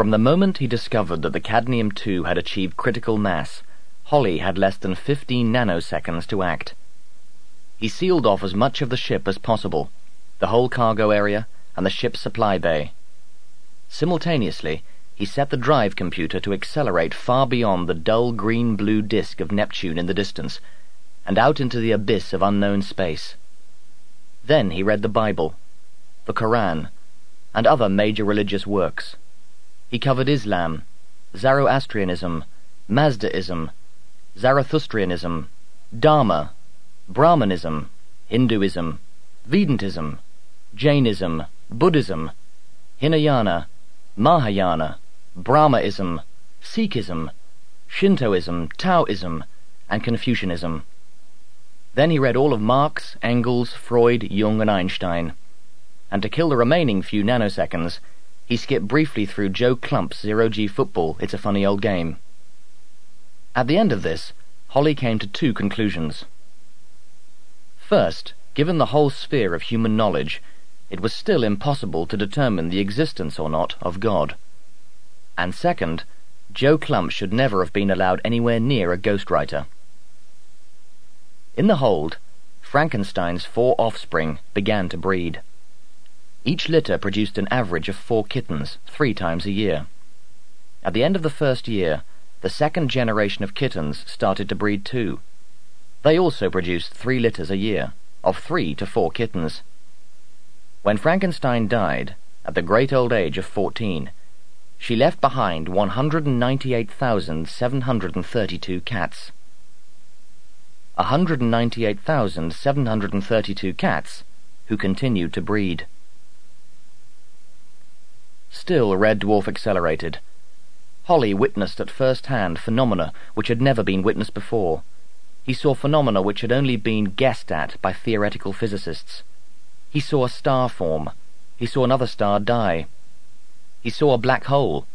From the moment he discovered that the cadmium-2 had achieved critical mass, Holly had less than 15 nanoseconds to act. He sealed off as much of the ship as possible, the whole cargo area, and the ship's supply bay. Simultaneously, he set the drive computer to accelerate far beyond the dull green-blue disk of Neptune in the distance, and out into the abyss of unknown space. Then he read the Bible, the Koran, and other major religious works. He covered Islam, Zoroastrianism, Mazdaism, Zarathustrianism, Dharma, Brahmanism, Hinduism, Vedantism, Jainism, Buddhism, Hinayana, Mahayana, Brahmaism, Sikhism, Shintoism, Taoism, and Confucianism. Then he read all of Marx, Engels, Freud, Jung, and Einstein. And to kill the remaining few nanoseconds, he skipped briefly through Joe Klump's zero-G football, It's a Funny Old Game. At the end of this, Holly came to two conclusions. First, given the whole sphere of human knowledge, it was still impossible to determine the existence or not of God. And second, Joe Klump should never have been allowed anywhere near a ghostwriter. In the hold, Frankenstein's four offspring began to breed. Each litter produced an average of four kittens, three times a year. At the end of the first year, the second generation of kittens started to breed too. They also produced three litters a year, of three to four kittens. When Frankenstein died, at the great old age of fourteen, she left behind 198,732 cats. 198,732 cats who continued to breed. Still Red Dwarf accelerated. Holly witnessed at first hand phenomena which had never been witnessed before. He saw phenomena which had only been guessed at by theoretical physicists. He saw a star form. He saw another star die. He saw a black hole.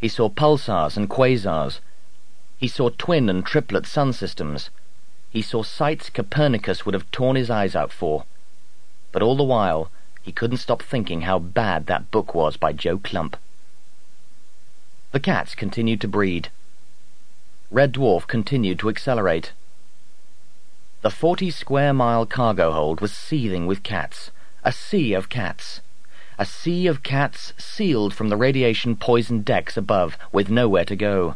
He saw pulsars and quasars. He saw twin and triplet sun systems. He saw sights Copernicus would have torn his eyes out for. But all the while, he couldn't stop thinking how bad that book was by Joe Klump. The cats continued to breed. Red Dwarf continued to accelerate. The forty square mile cargo hold was seething with cats, a sea of cats. A sea of cats sealed from the radiation poisoned decks above, with nowhere to go.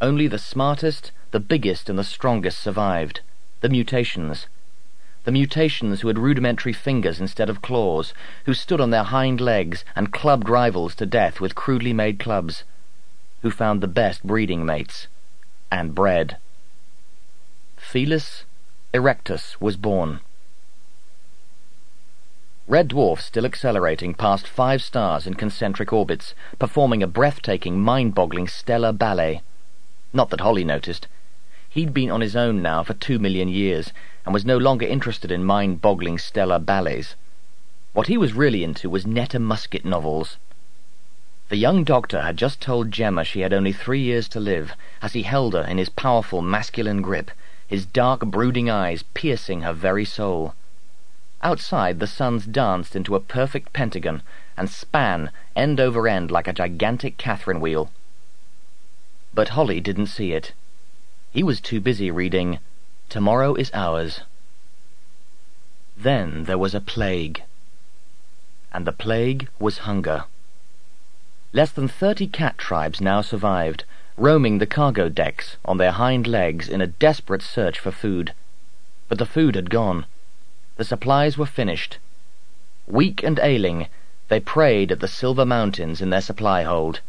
Only the smartest, the biggest, and the strongest survived. The mutations the mutations who had rudimentary fingers instead of claws, who stood on their hind legs and clubbed rivals to death with crudely made clubs, who found the best breeding mates, and bred. Felis erectus was born. Red Dwarf still accelerating past five stars in concentric orbits, performing a breathtaking, mind-boggling stellar ballet. Not that Holly noticed. He'd been on his own now for two million years, and was no longer interested in mind-boggling stellar ballets. What he was really into was Netta Muskett novels. The young doctor had just told Gemma she had only three years to live, as he held her in his powerful masculine grip, his dark, brooding eyes piercing her very soul. Outside, the suns danced into a perfect pentagon and span end over end like a gigantic Catherine wheel. But Holly didn't see it. He was too busy reading Tomorrow is Ours. Then there was a plague. And the plague was hunger. Less than thirty cat tribes now survived, roaming the cargo decks on their hind legs in a desperate search for food. But the food had gone. The supplies were finished. Weak and ailing, they prayed at the silver mountains in their supply hold,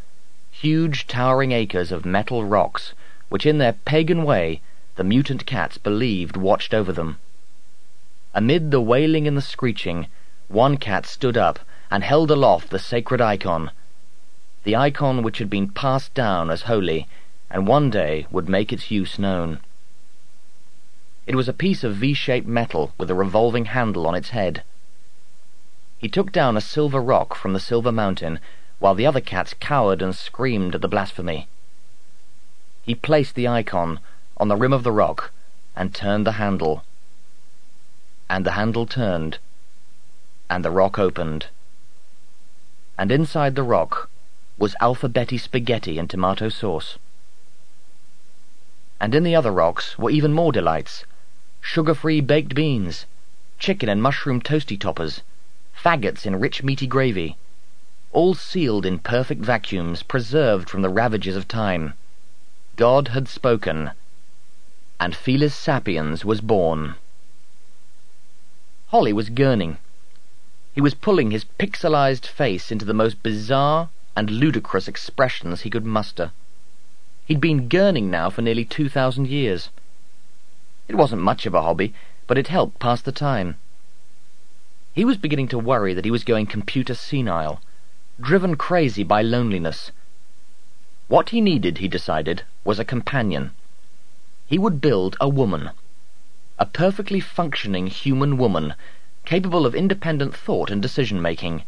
huge towering acres of metal rocks which in their pagan way the mutant cats believed watched over them. Amid the wailing and the screeching, one cat stood up and held aloft the sacred icon, the icon which had been passed down as holy and one day would make its use known. It was a piece of V-shaped metal with a revolving handle on its head. He took down a silver rock from the silver mountain, while the other cats cowered and screamed at the blasphemy. He placed the icon on the rim of the rock and turned the handle. And the handle turned, and the rock opened. And inside the rock was alphabeti spaghetti and tomato sauce. And in the other rocks were even more delights sugar-free baked beans, chicken and mushroom toasty toppers, faggots in rich meaty gravy, all sealed in perfect vacuums, preserved from the ravages of time. God had spoken, and Felis sapiens was born. Holly was gurning. He was pulling his pixelized face into the most bizarre and ludicrous expressions he could muster. He'd been gurning now for nearly two thousand years. It wasn't much of a hobby, but it helped pass the time. He was beginning to worry that he was going computer senile, driven crazy by loneliness. What he needed, he decided, was a companion. He would build a woman. A perfectly functioning human woman, capable of independent thought and decision-making,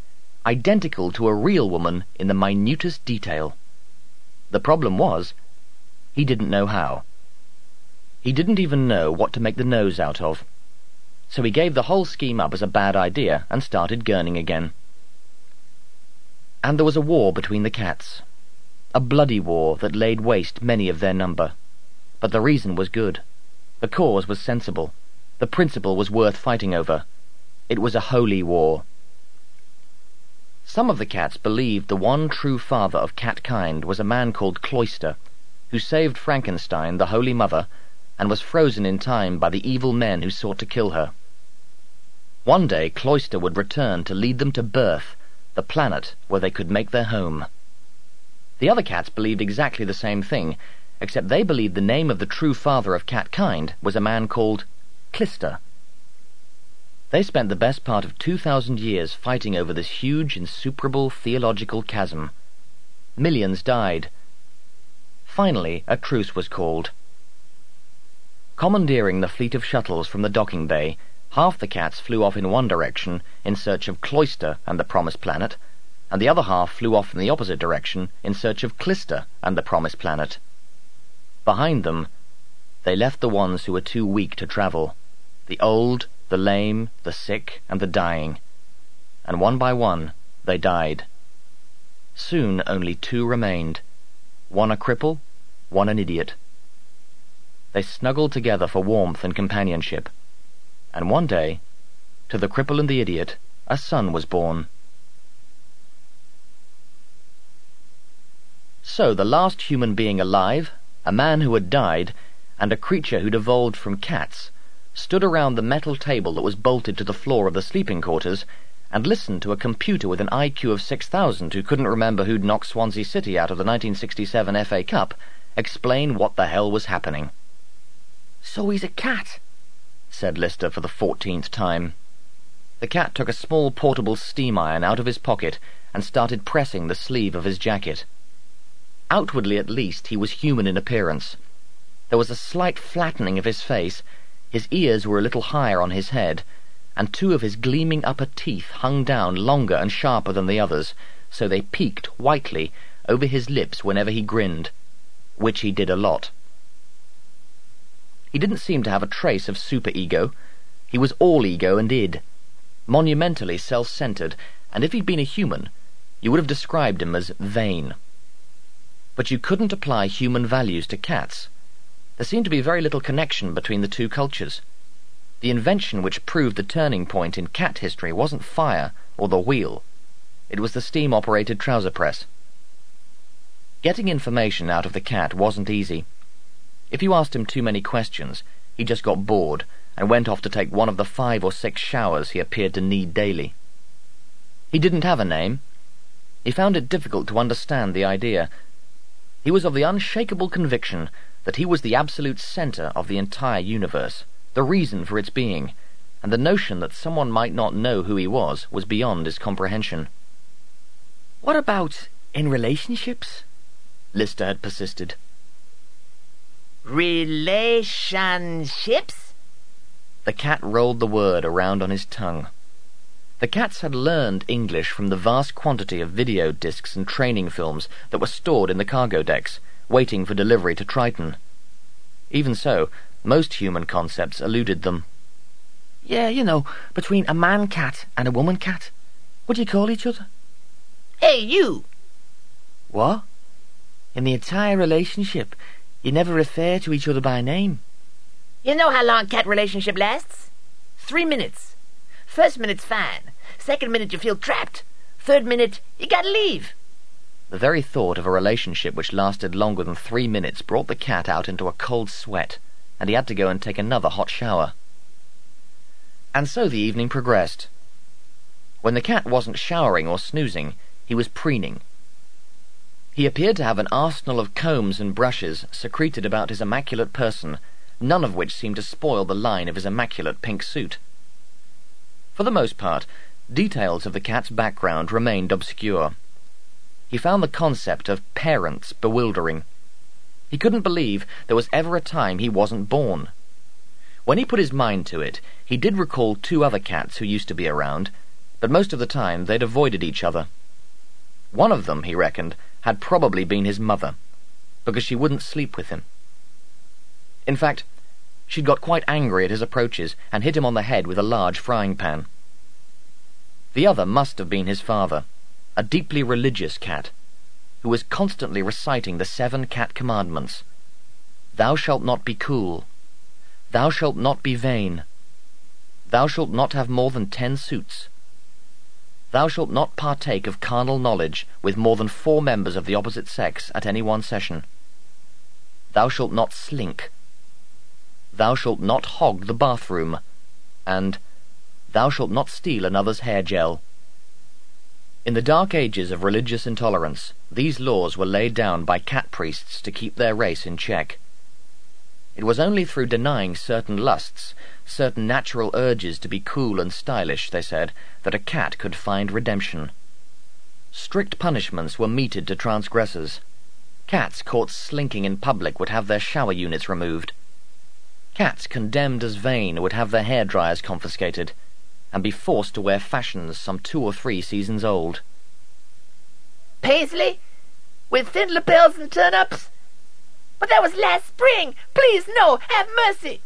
identical to a real woman in the minutest detail. The problem was, he didn't know how. He didn't even know what to make the nose out of. So he gave the whole scheme up as a bad idea and started gurning again. And there was a war between the cats. A bloody war that laid waste many of their number. But the reason was good. The cause was sensible. The principle was worth fighting over. It was a holy war. Some of the cats believed the one true father of catkind was a man called Cloister, who saved Frankenstein, the Holy Mother, and was frozen in time by the evil men who sought to kill her. One day Cloister would return to lead them to birth, the planet where they could make their home. The other cats believed exactly the same thing, except they believed the name of the true father of catkind was a man called Clister. They spent the best part of two thousand years fighting over this huge, insuperable theological chasm. Millions died. Finally, a truce was called. Commandeering the fleet of shuttles from the docking bay, half the cats flew off in one direction in search of Cloister and the Promised Planet, and the other half flew off in the opposite direction in search of Clister and the Promised Planet. Behind them, they left the ones who were too weak to travel, the old, the lame, the sick, and the dying, and one by one they died. Soon only two remained, one a cripple, one an idiot. They snuggled together for warmth and companionship. And one day, to the cripple and the idiot, a son was born. So the last human being alive, a man who had died, and a creature who'd evolved from cats, stood around the metal table that was bolted to the floor of the sleeping quarters and listened to a computer with an IQ of 6,000 who couldn't remember who'd knocked Swansea City out of the 1967 FA Cup explain what the hell was happening. So he's a cat, said Lister for the fourteenth time. The cat took a small portable steam iron out of his pocket and started pressing the sleeve of his jacket. Outwardly, at least, he was human in appearance. There was a slight flattening of his face, his ears were a little higher on his head, and two of his gleaming upper teeth hung down longer and sharper than the others, so they peeked whitely over his lips whenever he grinned, which he did a lot. He didn't seem to have a trace of super-ego. He was all ego and id. Monumentally self-centered, and if he'd been a human, you would have described him as vain. But you couldn't apply human values to cats. There seemed to be very little connection between the two cultures. The invention which proved the turning point in cat history wasn't fire or the wheel. It was the steam-operated trouser press. Getting information out of the cat wasn't easy. If you asked him too many questions, he just got bored and went off to take one of the five or six showers he appeared to need daily. He didn't have a name. He found it difficult to understand the idea. He was of the unshakable conviction that he was the absolute center of the entire universe, the reason for its being, and the notion that someone might not know who he was was beyond his comprehension. What about in relationships? Lister had persisted. Relationships? The cat rolled the word around on his tongue. The cats had learned English from the vast quantity of video discs and training films that were stored in the cargo decks, waiting for delivery to Triton. Even so, most human concepts eluded them. Yeah, you know, between a man cat and a woman cat. What do you call each other? Hey, you! What? In the entire relationship, you never refer to each other by name. You know how long cat relationship lasts? Three minutes. First minute's fine. Second minute you feel trapped. Third minute you gotta leave. The very thought of a relationship which lasted longer than three minutes brought the cat out into a cold sweat, and he had to go and take another hot shower. And so the evening progressed. When the cat wasn't showering or snoozing, he was preening. He appeared to have an arsenal of combs and brushes secreted about his immaculate person, none of which seemed to spoil the line of his immaculate pink suit. For the most part, details of the cat's background remained obscure. He found the concept of parents bewildering. He couldn't believe there was ever a time he wasn't born. When he put his mind to it, he did recall two other cats who used to be around, but most of the time they'd avoided each other. One of them, he reckoned, had probably been his mother, because she wouldn't sleep with him. In fact, she'd got quite angry at his approaches and hit him on the head with a large frying pan. The other must have been his father, a deeply religious cat, who was constantly reciting the seven cat commandments. Thou shalt not be cool. Thou shalt not be vain. Thou shalt not have more than ten suits. Thou shalt not partake of carnal knowledge with more than four members of the opposite sex at any one session. Thou shalt not slink. Thou shalt not hog the bathroom. And Thou shalt not steal another's hair gel. In the dark ages of religious intolerance, these laws were laid down by cat priests to keep their race in check. It was only through denying certain lusts, certain natural urges to be cool and stylish, they said, that a cat could find redemption. Strict punishments were meted to transgressors. Cats caught slinking in public would have their shower units removed. Cats condemned as vain would have their hair dryers confiscated, and be forced to wear fashions some two or three seasons old. Paisley? With thin lapels and turn-ups? But that was last spring! Please, no! Have mercy!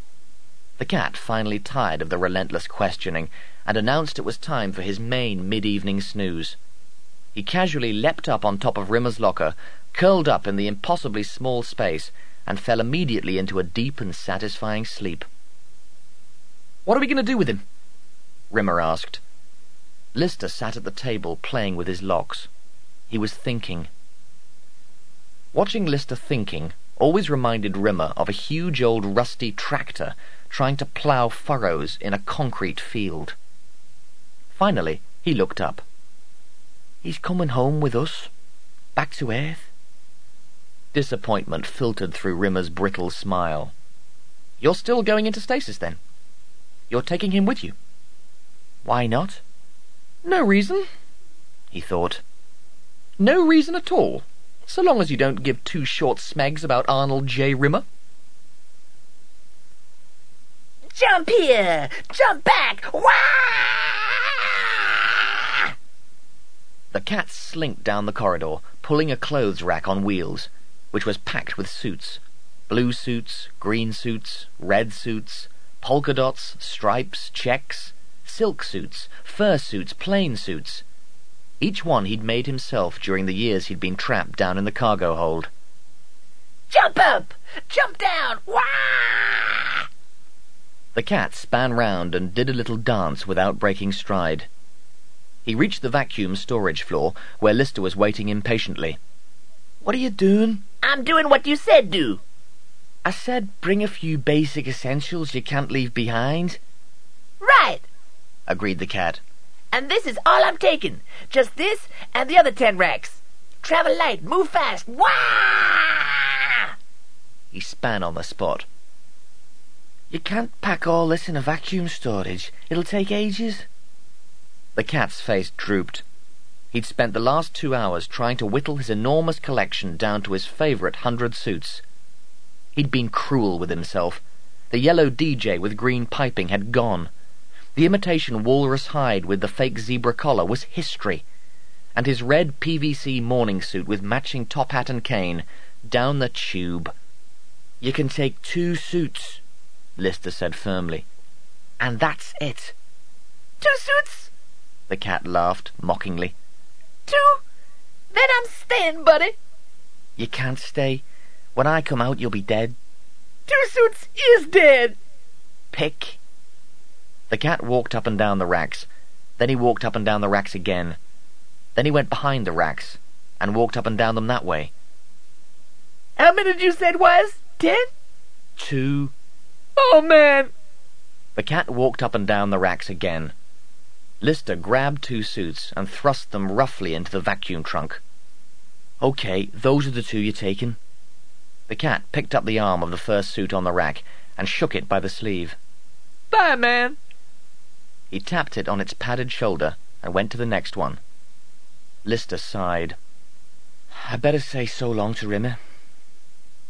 The cat finally tired of the relentless questioning and announced it was time for his main mid-evening snooze. He casually leapt up on top of Rimmer's locker, curled up in the impossibly small space, and fell immediately into a deep and satisfying sleep. What are we going to do with him? Rimmer asked. Lister sat at the table playing with his locks. He was thinking. Watching Lister thinking always reminded Rimmer of a huge old rusty tractor trying to plough furrows in a concrete field. Finally, he looked up. He's coming home with us, back to Earth. Disappointment filtered through Rimmer's brittle smile. You're still going into stasis, then? You're taking him with you? Why not? No reason, he thought. No reason at all so long as you don't give two short smegs about Arnold J. Rimmer. Jump here! Jump back! Wah! The cat slinked down the corridor, pulling a clothes rack on wheels, which was packed with suits. Blue suits, green suits, red suits, polka dots, stripes, checks, silk suits, fur suits, plain suits, each one he'd made himself during the years he'd been trapped down in the cargo hold. Jump up! Jump down! Wah! The cat span round and did a little dance without breaking stride. He reached the vacuum storage floor, where Lister was waiting impatiently. What are you doing? I'm doing what you said do. I said bring a few basic essentials you can't leave behind. Right, agreed the cat. And this is all I'm taking. Just this and the other ten racks. Travel light, move fast. Wah! He span on the spot. You can't pack all this in a vacuum storage. It'll take ages. The cat's face drooped. He'd spent the last two hours trying to whittle his enormous collection down to his favorite hundred suits. He'd been cruel with himself. The yellow DJ with green piping had gone. The imitation walrus hide with the fake zebra collar was history, and his red PVC morning suit with matching top hat and cane down the tube. You can take two suits, Lister said firmly, and that's it. Two suits? The cat laughed mockingly. Two? Then I'm staying, buddy. You can't stay. When I come out, you'll be dead. Two suits is dead. Pick. The cat walked up and down the racks. Then he walked up and down the racks again. Then he went behind the racks and walked up and down them that way. How many did you say it was? Ten? Two. Oh, man. The cat walked up and down the racks again. Lister grabbed two suits and thrust them roughly into the vacuum trunk. Okay, those are the two you're taking. The cat picked up the arm of the first suit on the rack and shook it by the sleeve. Bye, man. He tapped it on its padded shoulder and went to the next one. Lister sighed. I'd better say so long to Rimmer.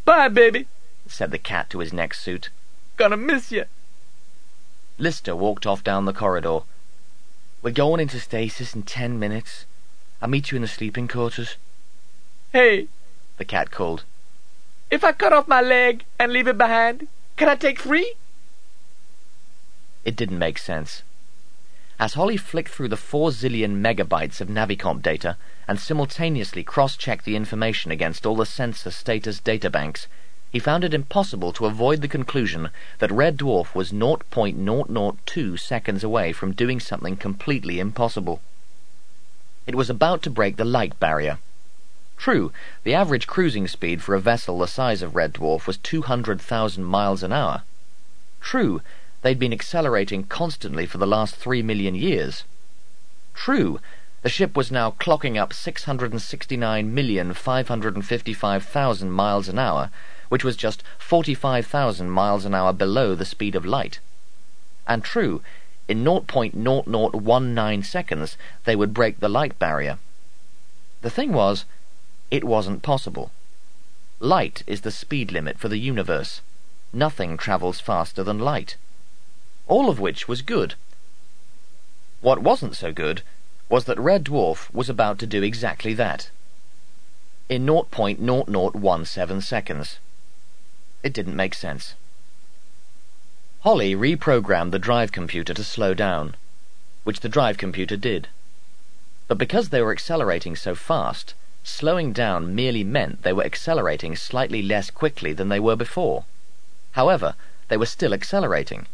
Bye, baby, said the cat to his next suit. Gonna miss you. Lister walked off down the corridor. We're going into stasis in ten minutes. I'll meet you in the sleeping quarters. Hey, the cat called. If I cut off my leg and leave it behind, can I take three? It didn't make sense. As Holly flicked through the four zillion megabytes of Navicomp data and simultaneously cross-checked the information against all the sensor status databanks, he found it impossible to avoid the conclusion that Red Dwarf was 0.002 seconds away from doing something completely impossible. It was about to break the light barrier. True, the average cruising speed for a vessel the size of Red Dwarf was 200,000 miles an hour. True, they'd been accelerating constantly for the last three million years. True, the ship was now clocking up 669,555,000 miles an hour, which was just 45,000 miles an hour below the speed of light. And true, in 0.0019 seconds they would break the light barrier. The thing was, it wasn't possible. Light is the speed limit for the universe. Nothing travels faster than light. All of which was good. What wasn't so good was that Red Dwarf was about to do exactly that. In 0.0017 seconds. It didn't make sense. Holly reprogrammed the drive computer to slow down, which the drive computer did. But because they were accelerating so fast, Slowing down merely meant they were accelerating slightly less quickly than they were before. However, they were still accelerating,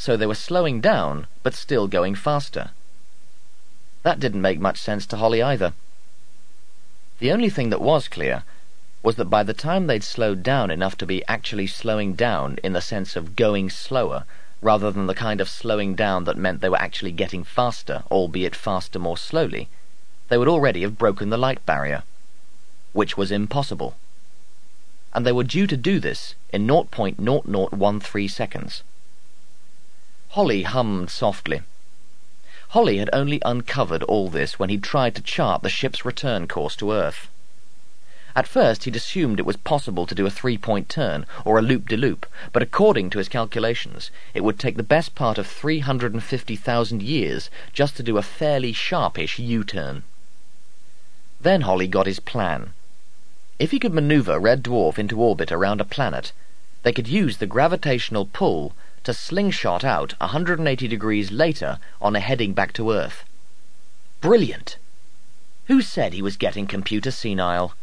so they were slowing down but still going faster. That didn't make much sense to Holly either. The only thing that was clear was that by the time they'd slowed down enough to be actually slowing down in the sense of going slower, rather than the kind of slowing down that meant they were actually getting faster, albeit faster more slowly, they would already have broken the light barrier, which was impossible. And they were due to do this in 0.0013 seconds. Holly hummed softly. Holly had only uncovered all this when he tried to chart the ship's return course to Earth. At first he'd assumed it was possible to do a three-point turn, or a loop-de-loop, but according to his calculations, it would take the best part of 350,000 years just to do a fairly sharpish U-turn. Then Holly got his plan. If he could maneuver Red Dwarf into orbit around a planet, they could use the gravitational pull to slingshot out 180 degrees later on a heading back to Earth. Brilliant! Who said he was getting computer senile?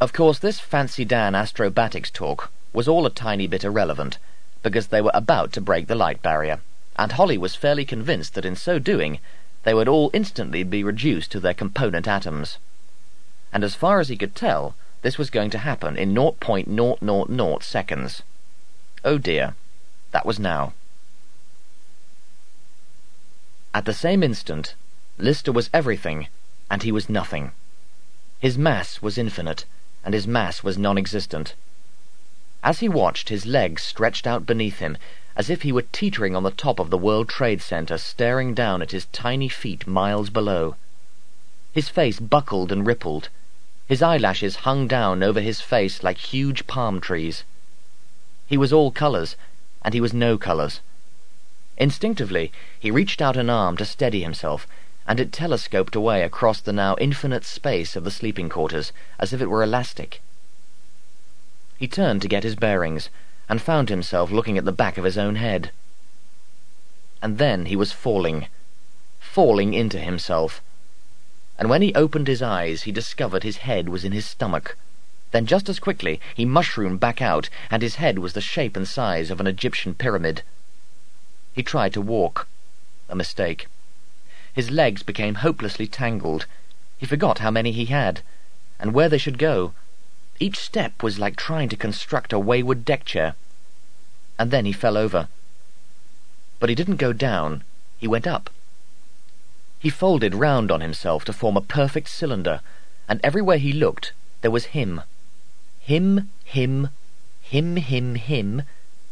Of course, this Fancy Dan astrobatics talk was all a tiny bit irrelevant, because they were about to break the light barrier, and Holly was fairly convinced that in so doing they would all instantly be reduced to their component atoms. And as far as he could tell, this was going to happen in 0.000 seconds. Oh dear, that was now. At the same instant, Lister was everything, and he was nothing. His mass was infinite, and his mass was non-existent. As he watched, his legs stretched out beneath him, as if he were teetering on the top of the World Trade Center, staring down at his tiny feet miles below. His face buckled and rippled. His eyelashes hung down over his face like huge palm trees. He was all colors, and he was no colors. Instinctively, he reached out an arm to steady himself, and it telescoped away across the now infinite space of the sleeping quarters, as if it were elastic. He turned to get his bearings, and found himself looking at the back of his own head. And then he was falling, falling into himself. and when he opened his eyes he discovered his head was in his stomach. Then just as quickly he mushroomed back out, and his head was the shape and size of an Egyptian pyramid. He tried to walk. A mistake. His legs became hopelessly tangled. He forgot how many he had, and where they should go. Each step was like trying to construct a wayward deck chair. And then he fell over. But he didn't go down, he went up. He folded round on himself to form a perfect cylinder, and everywhere he looked there was him. Him, him, him, him, him,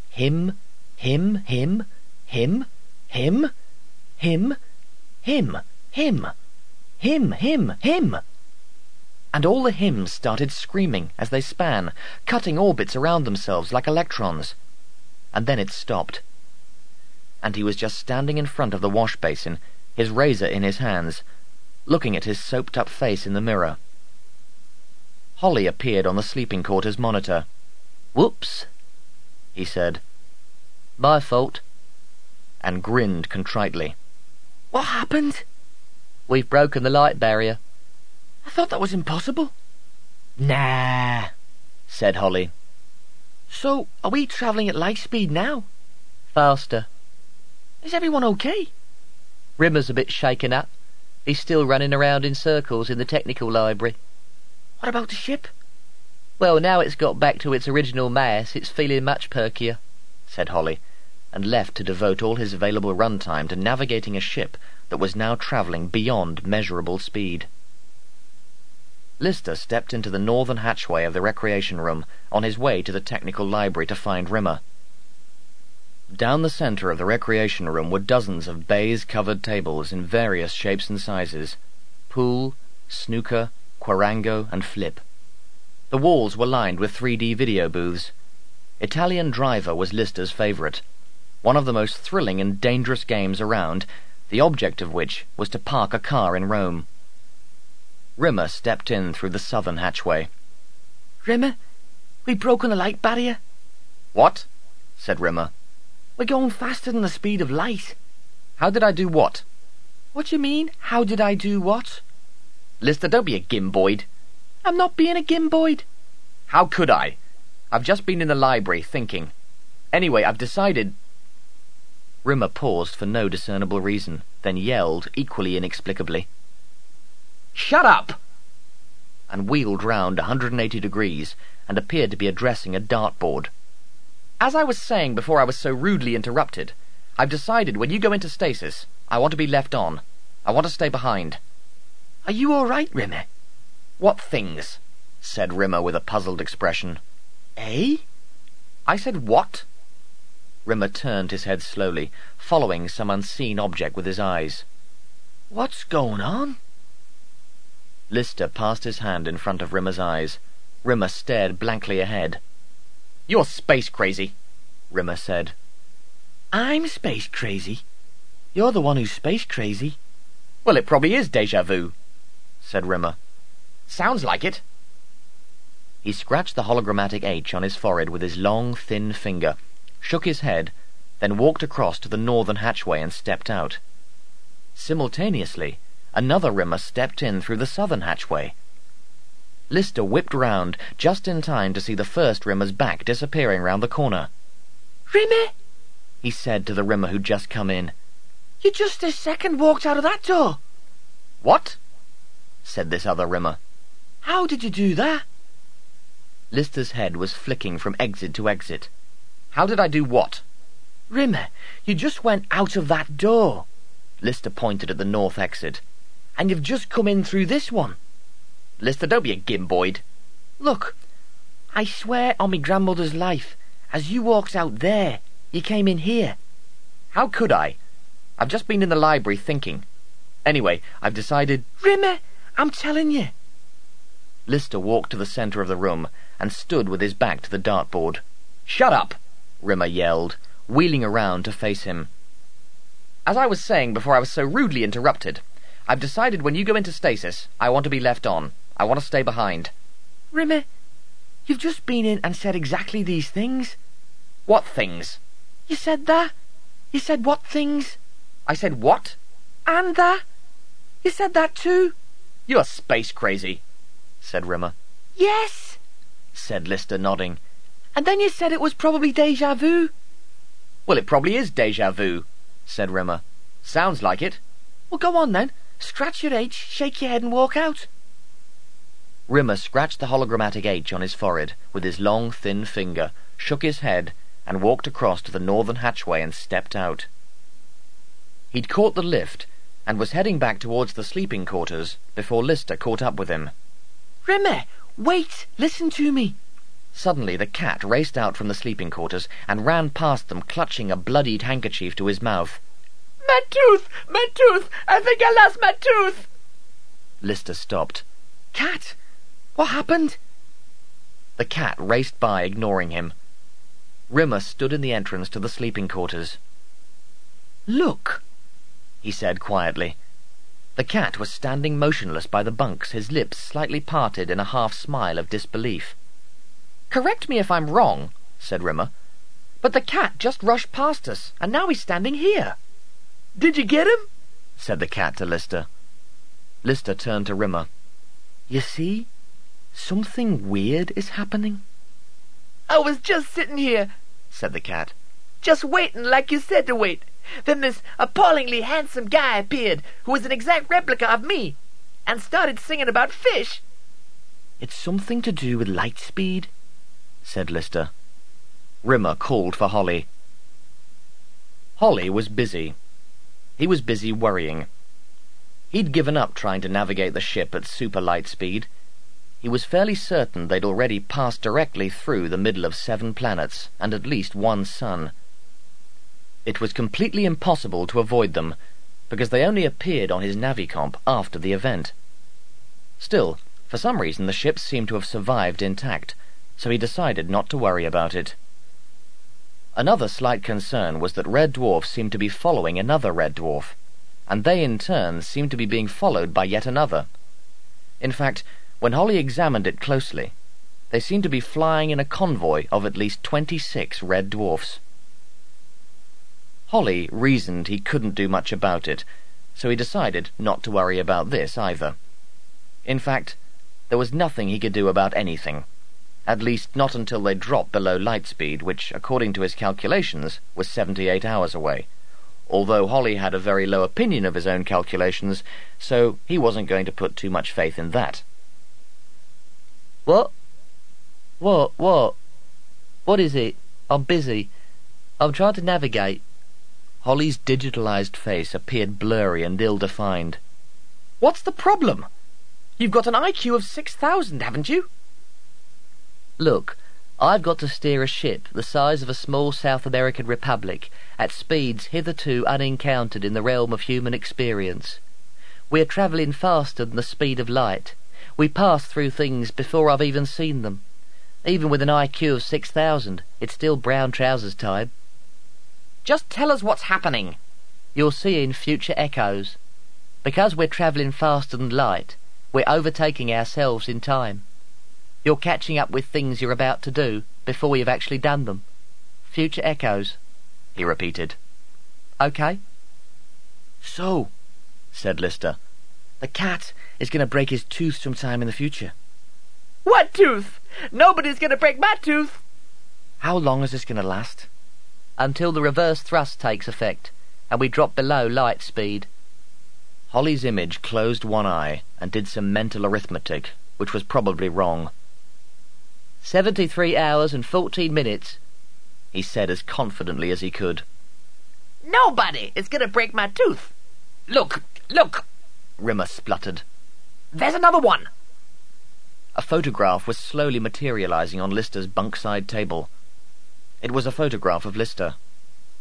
him, him, him, him, him, him, him, him, him, him, him. And all the hymns started screaming as they span, cutting orbits around themselves like electrons. And then it stopped. And he was just standing in front of the wash basin, his razor in his hands, looking at his soaped-up face in the mirror. Holly appeared on the sleeping quarters monitor. Whoops, he said. My fault. And grinned contritely. What happened? We've broken the light barrier. I thought that was impossible. Nah, said Holly. So, are we travelling at light speed now? Faster. Is everyone okay? Rimmer's a bit shaken up. He's still running around in circles in the technical library. What about the ship? Well, now it's got back to its original mass, it's feeling much perkier, said Holly, and left to devote all his available run time to navigating a ship that was now travelling beyond measurable speed. Lister stepped into the northern hatchway of the recreation room on his way to the technical library to find Rimmer. Down the center of the recreation room were dozens of baize-covered tables in various shapes and sizes. Pool, snooker, Quarango, and Flip. The walls were lined with 3D video booths. Italian Driver was Lister's favorite, one of the most thrilling and dangerous games around, the object of which was to park a car in Rome. Rimmer stepped in through the southern hatchway. Rimmer, we've broken the light barrier. What? said Rimmer. We're going faster than the speed of light. How did I do what? What do you mean, how did I do what? Lister, don't be a gimboid. I'm not being a gimboid. How could I? I've just been in the library thinking. Anyway, I've decided. Rimmer paused for no discernible reason, then yelled, equally inexplicably. Shut up! And wheeled round a 180 degrees and appeared to be addressing a dartboard. As I was saying before I was so rudely interrupted, I've decided when you go into stasis, I want to be left on. I want to stay behind. Are you all right, Rimmer? What things? said Rimmer with a puzzled expression. Eh? I said what? Rimmer turned his head slowly, following some unseen object with his eyes. What's going on? Lister passed his hand in front of Rimmer's eyes. Rimmer stared blankly ahead. You're space crazy, Rimmer said. I'm space crazy. You're the one who's space crazy. Well, it probably is deja vu, said Rimmer. Sounds like it. He scratched the hologrammatic H on his forehead with his long, thin finger, shook his head, then walked across to the northern hatchway and stepped out. Simultaneously, another Rimmer stepped in through the southern hatchway. Lister whipped round just in time to see the first Rimmer's back disappearing round the corner. Rimmer, he said to the Rimmer who'd just come in. You just a second walked out of that door. What? Said this other Rimmer. How did you do that? Lister's head was flicking from exit to exit. How did I do what? Rimmer, you just went out of that door. Lister pointed at the north exit. And you've just come in through this one. Lister, don't be a gimboid. Look, I swear on me grandmother's life, as you walked out there, you came in here. How could I? I've just been in the library thinking. Anyway, I've decided... Rimmer, I'm telling you. Lister walked to the centre of the room and stood with his back to the dartboard. Shut up! Rimmer yelled, wheeling around to face him. As I was saying before I was so rudely interrupted, I've decided when you go into stasis, I want to be left on. I want to stay behind. Rimmer, you've just been in and said exactly these things. What things? You said that. You said what things? I said what? And that. You said that too. You're space crazy, said Rimmer. Yes, said Lister, nodding. And then you said it was probably deja vu. Well, it probably is deja vu, said Rimmer. Sounds like it. Well, go on then. Scratch your H, shake your head, and walk out. Rimmer scratched the hologrammatic H on his forehead with his long, thin finger, shook his head, and walked across to the northern hatchway and stepped out. He'd caught the lift and was heading back towards the sleeping quarters before Lister caught up with him. Rimmer, wait! Listen to me! Suddenly the cat raced out from the sleeping quarters and ran past them, clutching a bloodied handkerchief to his mouth. My tooth! My tooth! I think I lost my tooth! Lister stopped. Cat! What happened? The cat raced by, ignoring him. Rimmer stood in the entrance to the sleeping quarters. Look, he said quietly. The cat was standing motionless by the bunks, his lips slightly parted in a half smile of disbelief. Correct me if I'm wrong, said Rimmer, but the cat just rushed past us, and now he's standing here. Did you get him? said the cat to Lister. Lister turned to Rimmer. You see, something weird is happening. I was just sitting here, said the cat, just waiting like you said to wait. Then this appallingly handsome guy appeared, who was an exact replica of me, and started singing about fish. It's something to do with light speed, said Lister. Rimmer called for Holly. Holly was busy. He was busy worrying. He'd given up trying to navigate the ship at super light speed. He was fairly certain they'd already passed directly through the middle of seven planets and at least one sun. It was completely impossible to avoid them, because they only appeared on his navicomp after the event. Still, for some reason the ships seemed to have survived intact, so he decided not to worry about it. Another slight concern was that red dwarfs seemed to be following another red dwarf, and they in turn seemed to be being followed by yet another. In fact, when Holly examined it closely, they seemed to be flying in a convoy of at least twenty-six red dwarfs. Holly reasoned he couldn't do much about it, so he decided not to worry about this either. In fact, there was nothing he could do about anything. At least not until they dropped below light speed, which, according to his calculations, was seventy-eight hours away. Although Holly had a very low opinion of his own calculations, so he wasn't going to put too much faith in that. What? What? What? What is it? I'm busy. I'm trying to navigate. Holly's digitalized face appeared blurry and ill-defined. What's the problem? You've got an IQ of 6,000, haven't you? Look, I've got to steer a ship the size of a small South American republic at speeds hitherto unencountered in the realm of human experience. We're travelling faster than the speed of light. We pass through things before I've even seen them. Even with an IQ of 6,000, it's still brown trousers time. Just tell us what's happening. You'll see in future echoes. Because we're travelling faster than light, we're overtaking ourselves in time. You're catching up with things you're about to do before you've actually done them. Future echoes, he repeated. Okay? So, said Lister, the cat is going to break his tooth sometime in the future. What tooth? Nobody's going to break my tooth. How long is this going to last? Until the reverse thrust takes effect, and we drop below light speed. Holly's image closed one eye and did some mental arithmetic, which was probably wrong. Seventy-three hours and fourteen minutes, he said as confidently as he could. Nobody is going to break my tooth. Look, look, Rimmer spluttered. There's another one. A photograph was slowly materializing on Lister's bunkside table. It was a photograph of Lister.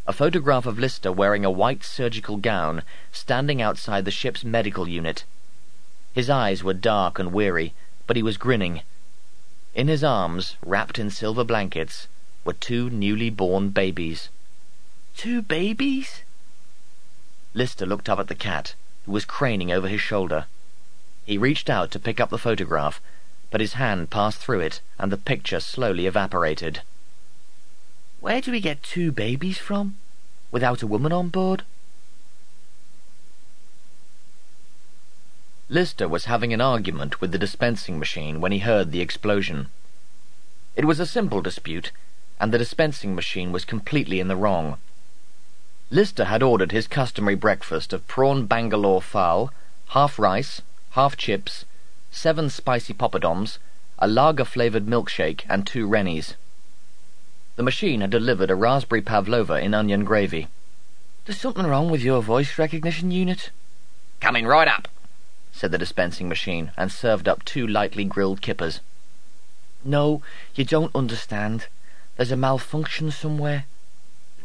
A photograph of Lister wearing a white surgical gown, standing outside the ship's medical unit. His eyes were dark and weary, but he was grinning. In his arms, wrapped in silver blankets, were two newly born babies. Two babies? Lister looked up at the cat, who was craning over his shoulder. He reached out to pick up the photograph, but his hand passed through it, and the picture slowly evaporated. Where do we get two babies from, without a woman on board? Lister was having an argument with the dispensing machine when he heard the explosion. It was a simple dispute, and the dispensing machine was completely in the wrong. Lister had ordered his customary breakfast of prawn Bangalore phal, half rice, half chips, seven spicy poppadoms, a lager-flavoured milkshake, and two rennies. The machine had delivered a raspberry pavlova in onion gravy. There's something wrong with your voice recognition unit. Coming right up, said the dispensing machine, and served up two lightly grilled kippers. No, you don't understand. There's a malfunction somewhere.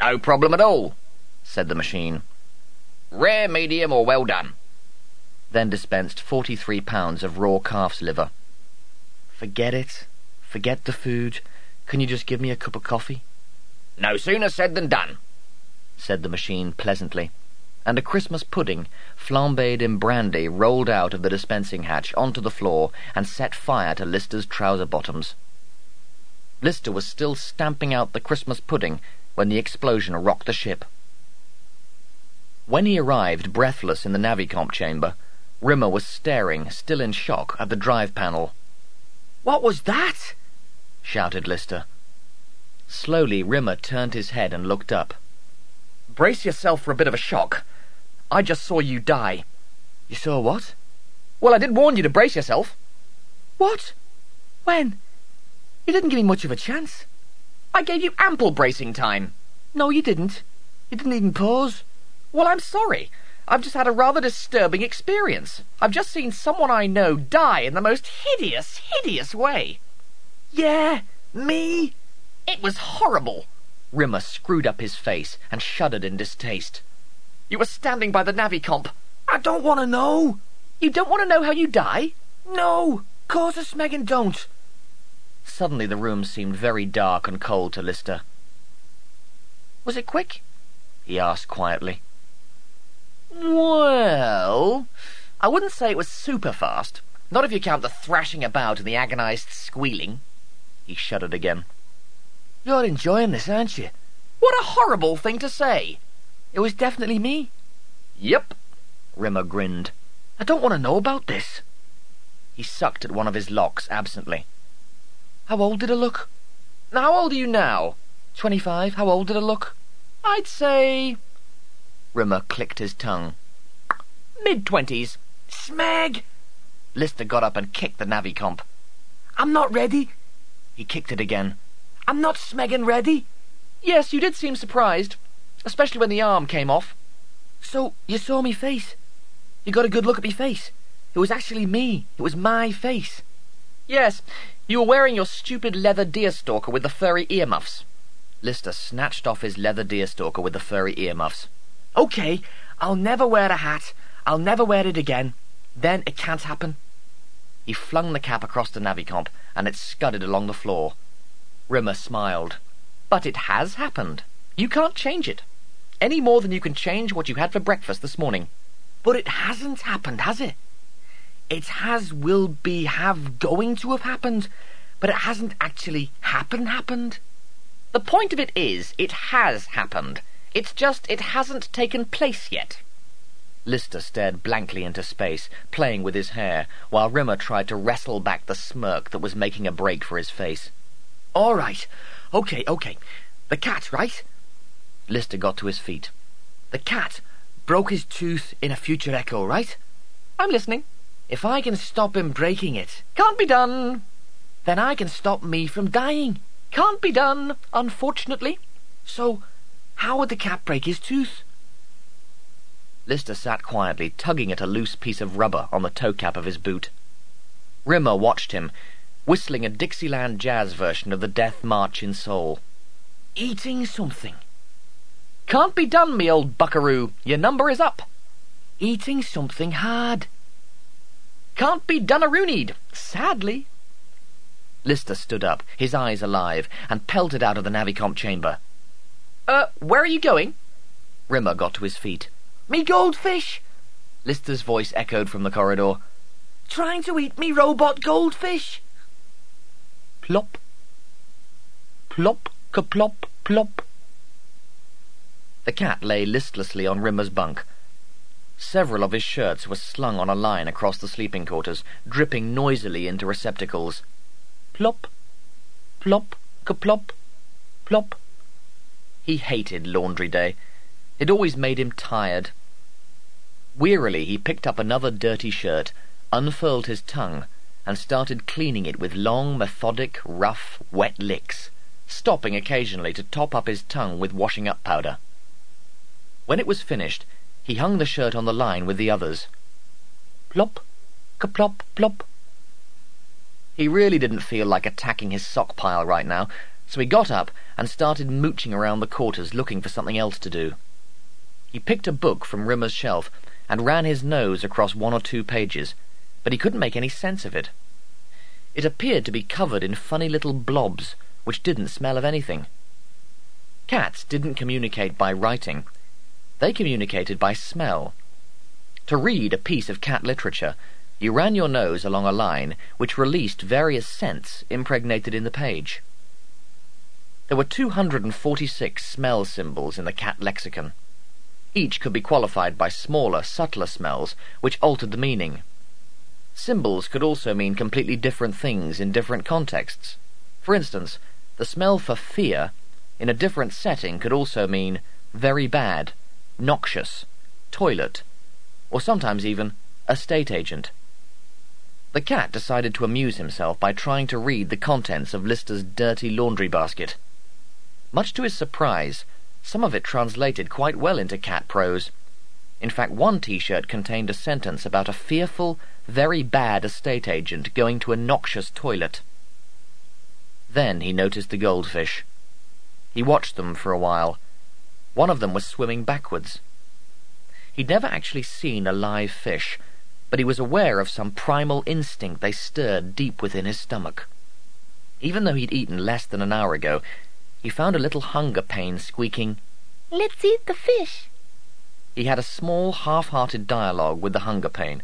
No problem at all, said the machine. Rare, medium, or well done. Then dispensed forty-three pounds of raw calf's liver. Forget it. Forget the food. Can you just give me a cup of coffee? No sooner said than done, said the machine pleasantly, and a Christmas pudding, flambéed in brandy, rolled out of the dispensing hatch onto the floor and set fire to Lister's trouser bottoms. Lister was still stamping out the Christmas pudding when the explosion rocked the ship. When he arrived breathless in the Navicomp chamber, Rimmer was staring, still in shock, at the drive panel. What was that? Shouted Lister. Slowly, Rimmer turned his head and looked up. Brace yourself for a bit of a shock. I just saw you die. You saw what? Well, I did warn you to brace yourself. What? When? You didn't give me much of a chance. I gave you ample bracing time. No, you didn't. You didn't even pause. Well, I'm sorry. I've just had a rather disturbing experience. I've just seen someone I know die in the most hideous, hideous way. Yeah, me? It was horrible. Rimmer screwed up his face and shuddered in distaste. You were standing by the Navicomp. I don't want to know. You don't want to know how you die? No, course us, Megan, don't. Suddenly the room seemed very dark and cold to Lister. Was it quick? he asked quietly. Well, I wouldn't say it was super fast. Not if you count the thrashing about and the agonized squealing. He shuddered again. You're enjoying this, aren't you? What a horrible thing to say. It was definitely me. Yep. Rimmer grinned. I don't want to know about this. He sucked at one of his locks absently. How old did I look? How old are you now? Twenty-five. How old did I look? I'd say... Rimmer clicked his tongue. Mid-twenties. Smeg! Lister got up and kicked the Navicomp. I'm not ready. He kicked it again. I'm not smegging ready. Yes, you did seem surprised, especially when the arm came off. So, you saw me face? You got a good look at me face? It was actually me. It was my face. Yes, you were wearing your stupid leather deerstalker with the furry earmuffs. Lister snatched off his leather deerstalker with the furry earmuffs. Okay, I'll never wear a hat. I'll never wear it again. Then it can't happen. He flung the cap across the Navicomp, and it scudded along the floor. Rimmer smiled. But it has happened. You can't change it. Any more than you can change what you had for breakfast this morning. But it hasn't happened, has it? It has, will be, have, going to have happened, but it hasn't actually happened, happened. The point of it is, it has happened. It's just it hasn't taken place yet. Lister stared blankly into space, playing with his hair, while Rimmer tried to wrestle back the smirk that was making a break for his face. All right. Okay, okay. The cat, right? Lister got to his feet. The cat broke his tooth in a future echo, right? I'm listening. If I can stop him breaking it... Can't be done. Then I can stop me from dying. Can't be done, unfortunately. So, how would the cat break his tooth? Lister sat quietly, tugging at a loose piece of rubber on the toe cap of his boot. Rimmer watched him, whistling a Dixieland jazz version of the Death March in Saul. Eating something. Can't be done, me old buckaroo. Your number is up. Eating something hard. Can't be done a roonied, sadly. Lister stood up, his eyes alive, and pelted out of the Navicomp chamber. Uh, where are you going? Rimmer got to his feet. Me goldfish! Lister's voice echoed from the corridor. Trying to eat me robot goldfish! Plop. Plop, ka-plop, plop. The cat lay listlessly on Rimmer's bunk. Several of his shirts were slung on a line across the sleeping quarters, dripping noisily into receptacles. Plop, plop, kaplop, plop. He hated laundry day. It always made him tired. Wearily he picked up another dirty shirt, unfurled his tongue, and started cleaning it with long, methodic, rough, wet licks, stopping occasionally to top up his tongue with washing-up powder. When it was finished, he hung the shirt on the line with the others. Plop, kaplop, plop. He really didn't feel like attacking his sock pile right now, so he got up and started mooching around the quarters looking for something else to do. He picked a book from Rimmer's shelf and ran his nose across one or two pages, but he couldn't make any sense of it. It appeared to be covered in funny little blobs, which didn't smell of anything. Cats didn't communicate by writing. They communicated by smell. To read a piece of cat literature, you ran your nose along a line which released various scents impregnated in the page. There were 246 smell symbols in the cat lexicon. Each could be qualified by smaller, subtler smells, which altered the meaning. Symbols could also mean completely different things in different contexts. For instance, the smell for fear in a different setting could also mean very bad, noxious, toilet, or sometimes even estate agent. The cat decided to amuse himself by trying to read the contents of Lister's dirty laundry basket. Much to his surprise, some of it translated quite well into cat prose. In fact, one T-shirt contained a sentence about a fearful, very bad estate agent going to a noxious toilet. Then he noticed the goldfish. He watched them for a while. One of them was swimming backwards. He'd never actually seen a live fish, but he was aware of some primal instinct they stirred deep within his stomach. Even though he'd eaten less than an hour ago, he found a little hunger pain squeaking, Let's eat the fish. He had a small, half-hearted dialogue with the hunger pain,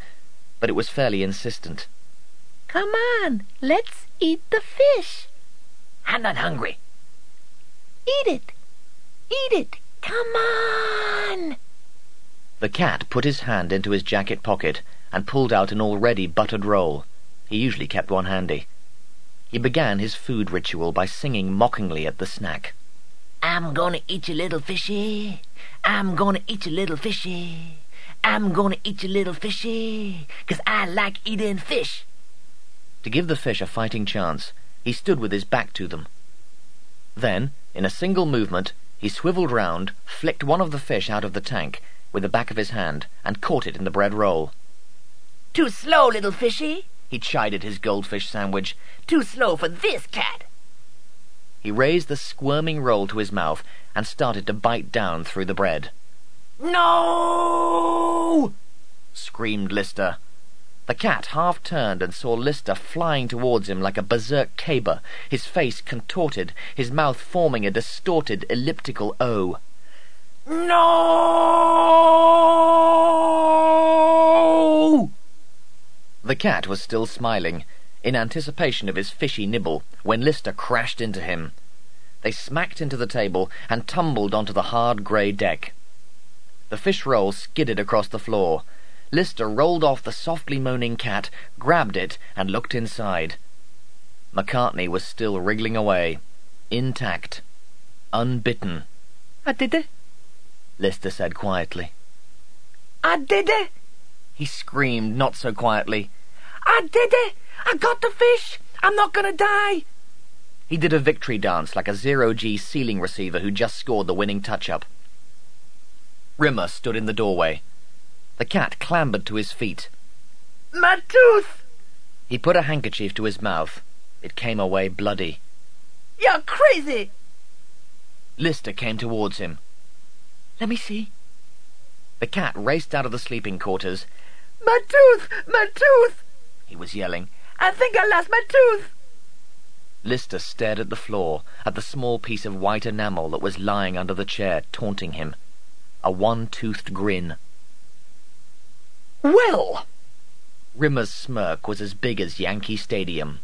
but it was fairly insistent. Come on, let's eat the fish. I'm not hungry. Eat it. Eat it. Come on. The cat put his hand into his jacket pocket and pulled out an already buttered roll. He usually kept one handy. He began his food ritual by singing mockingly at the snack. I'm gonna eat you, little fishy. I'm gonna eat you, little fishy. I'm gonna eat you, little fishy, 'cause I like eating fish. To give the fish a fighting chance, he stood with his back to them. Then, in a single movement, he swiveled round, flicked one of the fish out of the tank with the back of his hand, and caught it in the bread roll. Too slow, little fishy, he chided his goldfish sandwich. Too slow for this cat. He raised the squirming roll to his mouth and started to bite down through the bread. No! screamed Lister. The cat half turned and saw Lister flying towards him like a berserk caber, his face contorted, his mouth forming a distorted elliptical O. No! The cat was still smiling, in anticipation of his fishy nibble, when Lister crashed into him. They smacked into the table and tumbled onto the hard grey deck. The fish roll skidded across the floor. Lister rolled off the softly moaning cat, grabbed it, and looked inside. McCartney was still wriggling away, intact, unbitten. I did it. Lister said quietly. I did it. He screamed not so quietly. I did it. I got the fish. I'm not gonna die. He did a victory dance like a zero-G ceiling receiver who just scored the winning touch-up. Rimmer stood in the doorway. The cat clambered to his feet. My tooth! He put a handkerchief to his mouth. It came away bloody. You're crazy! Lister came towards him. Let me see. The cat raced out of the sleeping quarters. My tooth! My tooth! He was yelling. I think I lost my tooth! Lister stared at the floor, at the small piece of white enamel that was lying under the chair, taunting him. A one-toothed grin. Well, Rimmer's smirk was as big as Yankee Stadium.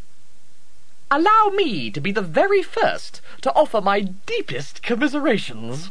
allow me to be the very first to offer my deepest commiserations.